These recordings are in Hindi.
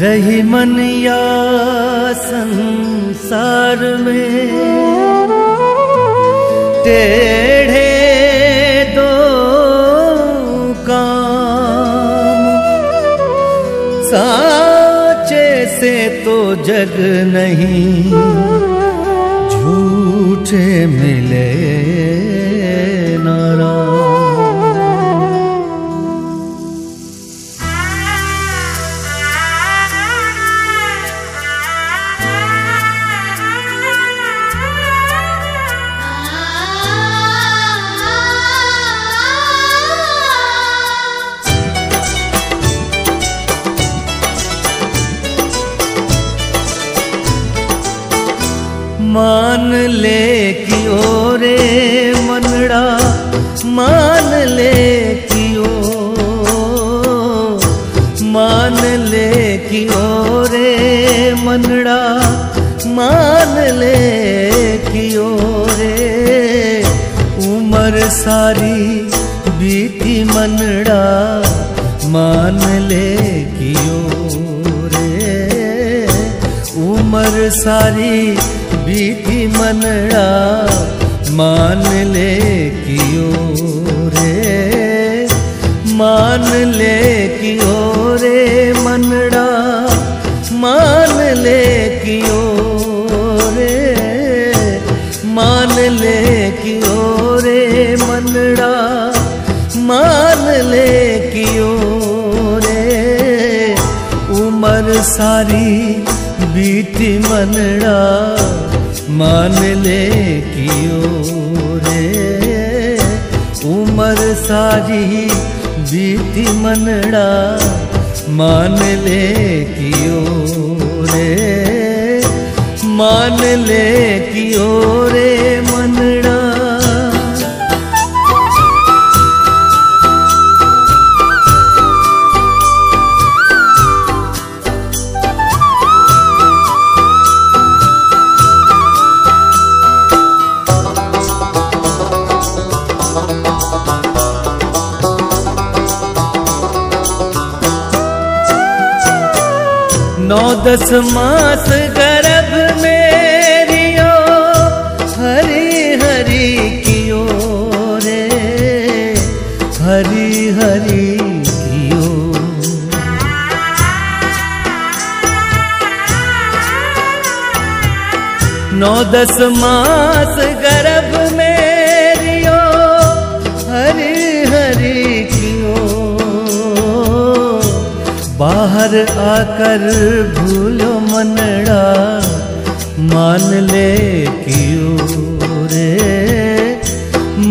रही मन या संसार में। टेढ़े दो काम। साचे से तो जग नहीं, झूठे मिले। मान ले कियो मान ले कियो रे मनड़ा, मान ले कियो रे। उम्र सारी बीती मनड़ा, मान ले कियो रे। उम्र सारी बीती मनड़ा मान ले कियो रे मान ले कियो रे मनड़ा, मान ले कियो रे मान ले कियो रे मनड़ा, मान ले कियो रे उम्र सारी बीती मनड़ा। मान ले कियो रे उम्र सारी बीती मनड़ा, मान ले कियो रे मान ले कियो नौ दस मास गर्भ मेरियो, हरी हरी कियो रे, हरी हरी नौ दस मास गर्भ बाहर आकर भूलो मनड़ा, मान ले कियो रे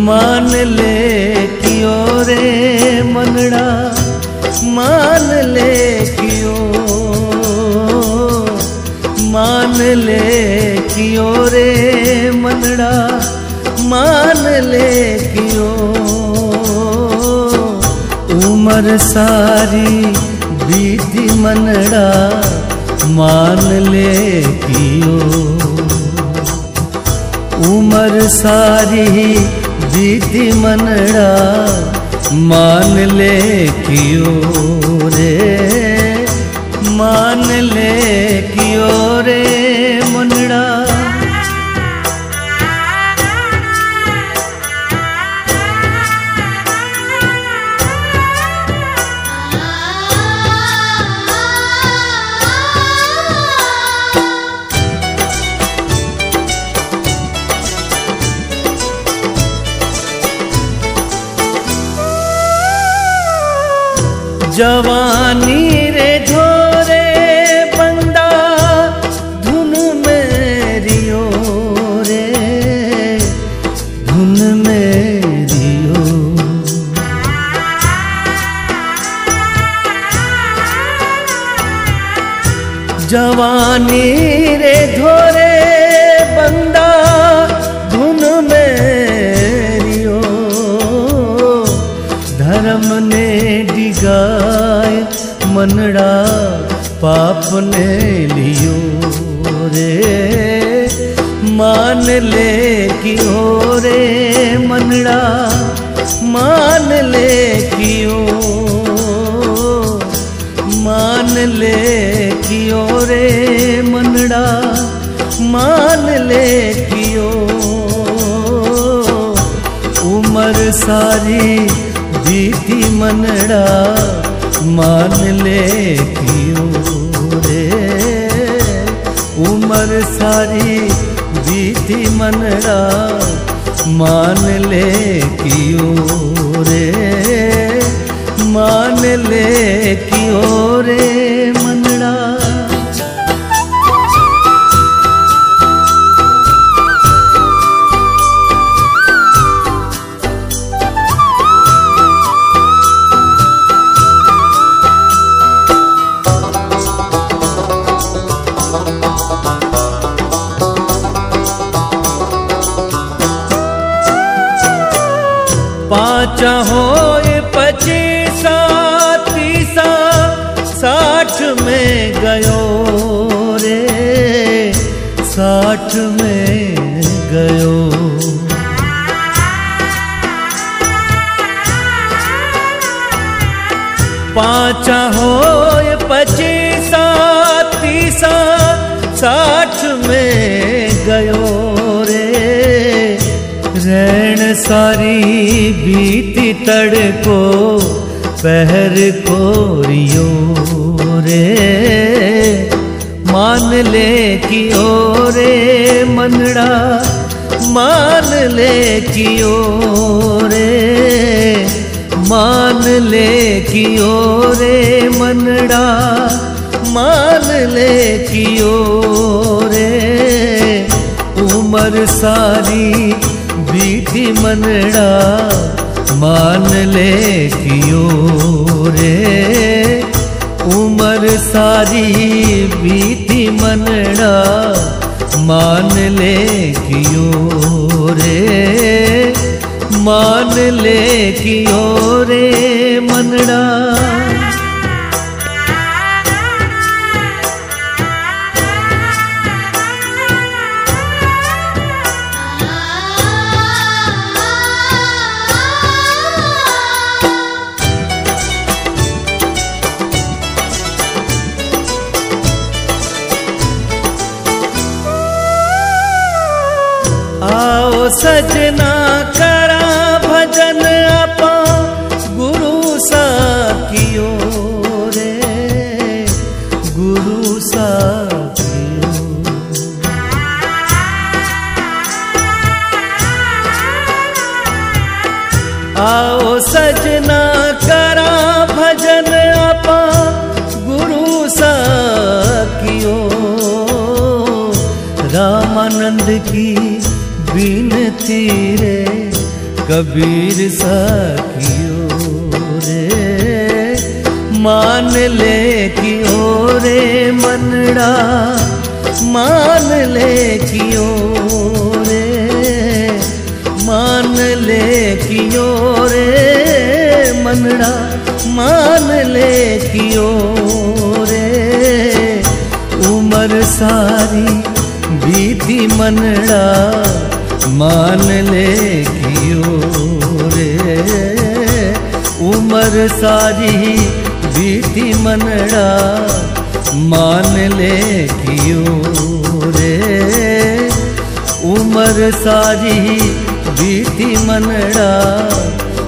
मान ले कियो रे मनड़ा, मान ले कियो, मान ले कियो रे मनड़ा, मान ले कियो। उम्र सारी बीती मनड़ा मान ले कियो। उम्र सारी बीती मनड़ा मान ले कियो रे। मान ले जवानी रे झोरे बंदा धुन मेरियो रे धुन मेरियो। जवानी रे धोरे मनड़ा पाप ने लियो रे। मान ले कियो रे मनड़ा मान ले कियो? मान ले कियो रे मनड़ा मान ले कियो? उम्र सारी बीती मनड़ा मान ले रे उम्र सारी बीती मनरा मान ले कियो रे मान ले कियो रे पाचा होए पचीसा तीसा साठ में गयो रे साठ में गयो। पाचा पचीसा तीसा सारी बीती तड़को, पहर को रियो रे। मान ले कियो रे मनड़ा, मान ले कियो रे मान ले कियो रे मनड़ा, मान ले कियो रे उम्र सारी बीती मनड़ा मान ले कियो रे? उम्र सारी बीती मनड़ा मान ले कियो रे? मान ले कियो रे मनड़ा? सजना करा भजन अपा गुरु सा कियो रे गुरु सा आओ सजना, करा भजन अपा गुरु सा कियो रामानंद की बिनती रे कबीर सखियो रे। मान ले कियो रे मनड़ा, मान ले कियो रे मान ले कियो रे मनड़ा, मान ले कियो रे उम्र सारी बीती मनड़ा मान लेगी रे। उम्र सारी बीती मनड़ा, मान लेगी रे। उम्र सारी बीती मनड़ा,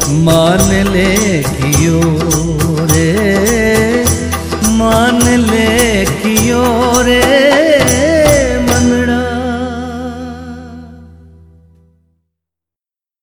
मान लेगी रे। मान